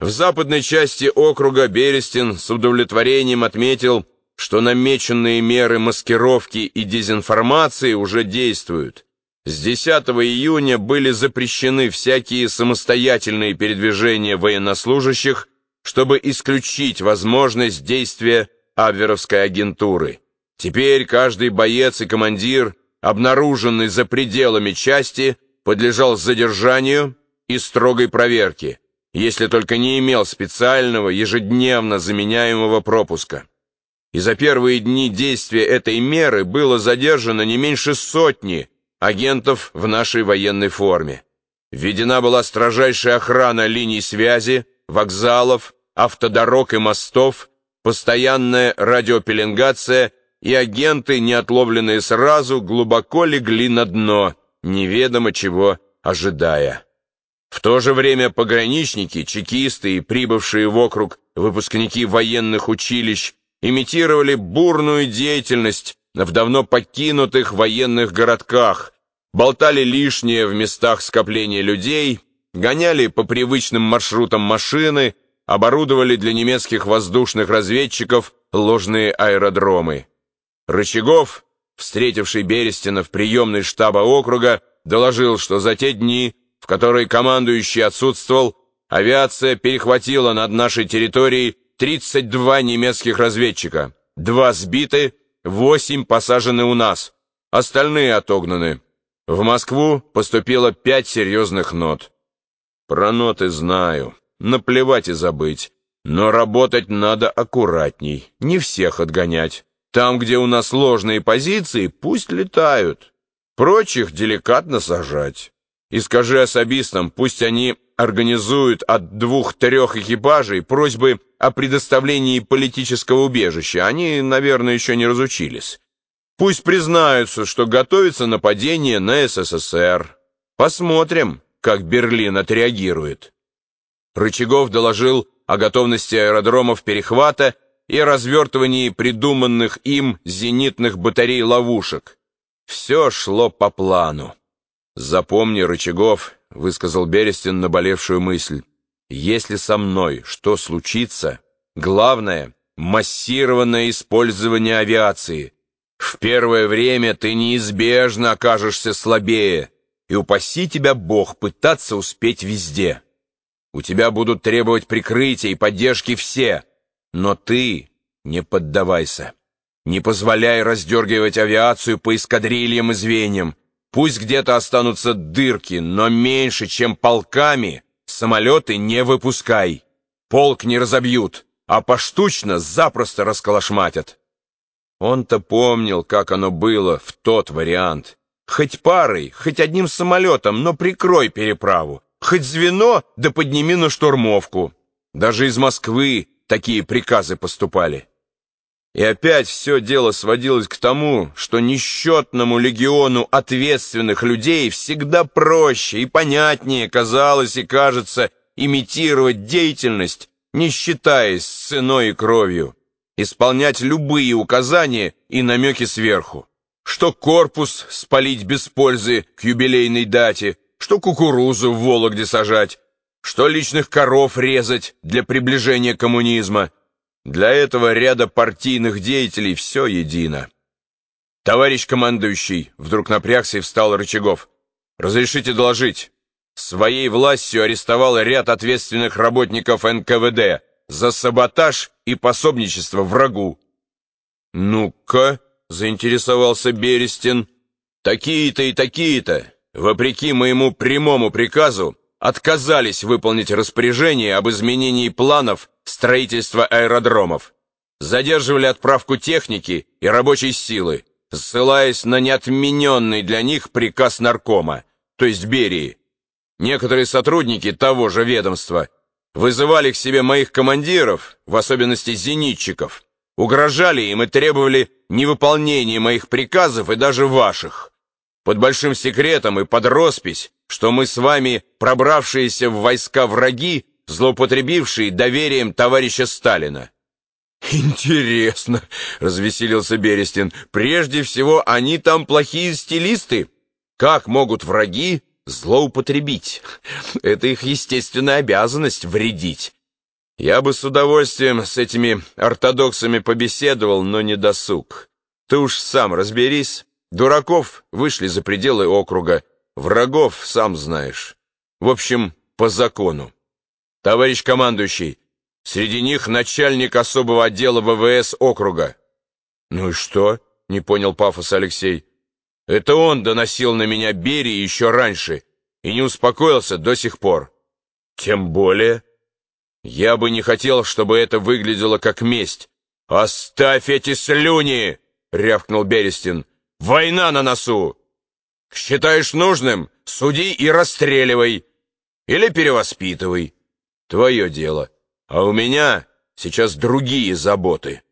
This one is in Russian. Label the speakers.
Speaker 1: В западной части округа Берестин с удовлетворением отметил, что намеченные меры маскировки и дезинформации уже действуют. С 10 июня были запрещены всякие самостоятельные передвижения военнослужащих, чтобы исключить возможность действия Абверовской агентуры. Теперь каждый боец и командир, обнаруженный за пределами части, подлежал задержанию и строгой проверке если только не имел специального, ежедневно заменяемого пропуска. И за первые дни действия этой меры было задержано не меньше сотни агентов в нашей военной форме. Введена была строжайшая охрана линий связи, вокзалов, автодорог и мостов, постоянная радиопеленгация и агенты, не отловленные сразу, глубоко легли на дно, неведомо чего ожидая. В то же время пограничники, чекисты и прибывшие в округ выпускники военных училищ имитировали бурную деятельность в давно покинутых военных городках, болтали лишнее в местах скопления людей, гоняли по привычным маршрутам машины, оборудовали для немецких воздушных разведчиков ложные аэродромы. Рычагов, встретивший Берестина в приемной штаба округа, доложил, что за те дни в которой командующий отсутствовал, авиация перехватила над нашей территорией 32 немецких разведчика. Два сбиты, восемь посажены у нас, остальные отогнаны. В Москву поступило пять серьезных нот. Про ноты знаю, наплевать и забыть. Но работать надо аккуратней, не всех отгонять. Там, где у нас сложные позиции, пусть летают. Прочих деликатно сажать. И скажи особистам, пусть они организуют от двух-трех экипажей просьбы о предоставлении политического убежища. Они, наверное, еще не разучились. Пусть признаются, что готовится нападение на СССР. Посмотрим, как Берлин отреагирует. Рычагов доложил о готовности аэродромов перехвата и развертывании придуманных им зенитных батарей-ловушек. Все шло по плану. «Запомни, Рычагов», — высказал Берестин наболевшую мысль, «если со мной что случится, главное — массированное использование авиации. В первое время ты неизбежно окажешься слабее, и упаси тебя Бог пытаться успеть везде. У тебя будут требовать прикрытия и поддержки все, но ты не поддавайся. Не позволяй раздергивать авиацию по эскадрильям и звеньям, Пусть где-то останутся дырки, но меньше, чем полками, самолеты не выпускай. Полк не разобьют, а поштучно запросто расколошматят. Он-то помнил, как оно было в тот вариант. Хоть парой, хоть одним самолетом, но прикрой переправу. Хоть звено, да подними на штурмовку. Даже из Москвы такие приказы поступали. И опять все дело сводилось к тому, что несчетному легиону ответственных людей всегда проще и понятнее казалось и кажется имитировать деятельность, не считаясь с ценой и кровью, исполнять любые указания и намеки сверху. Что корпус спалить без пользы к юбилейной дате, что кукурузу в Вологде сажать, что личных коров резать для приближения коммунизма – для этого ряда партийных деятелей все едино. «Товарищ командующий!» — вдруг напрягся и встал Рычагов. «Разрешите доложить. Своей властью арестовал ряд ответственных работников НКВД за саботаж и пособничество врагу». «Ну-ка», — заинтересовался Берестин, — «такие-то и такие-то, вопреки моему прямому приказу, отказались выполнить распоряжение об изменении планов строительства аэродромов, задерживали отправку техники и рабочей силы, ссылаясь на неотмененный для них приказ наркома, то есть Берии. Некоторые сотрудники того же ведомства вызывали к себе моих командиров, в особенности зенитчиков, угрожали им и требовали невыполнения моих приказов и даже ваших. Под большим секретом и под роспись, что мы с вами, пробравшиеся в войска враги, злоупотребившие доверием товарища Сталина. «Интересно», — развеселился Берестин, — «прежде всего они там плохие стилисты. Как могут враги злоупотребить? Это их естественная обязанность вредить. Я бы с удовольствием с этими ортодоксами побеседовал, но не досуг. Ты уж сам разберись. Дураков вышли за пределы округа, врагов сам знаешь. В общем, по закону. Товарищ командующий, среди них начальник особого отдела ВВС округа. Ну и что? Не понял пафос Алексей. Это он доносил на меня Берии еще раньше и не успокоился до сих пор. Тем более... Я бы не хотел, чтобы это выглядело как месть. «Оставь эти слюни!» — рявкнул Берестин. «Война на носу! Считаешь нужным? Суди и расстреливай! Или перевоспитывай. Твое дело. А у меня сейчас другие заботы».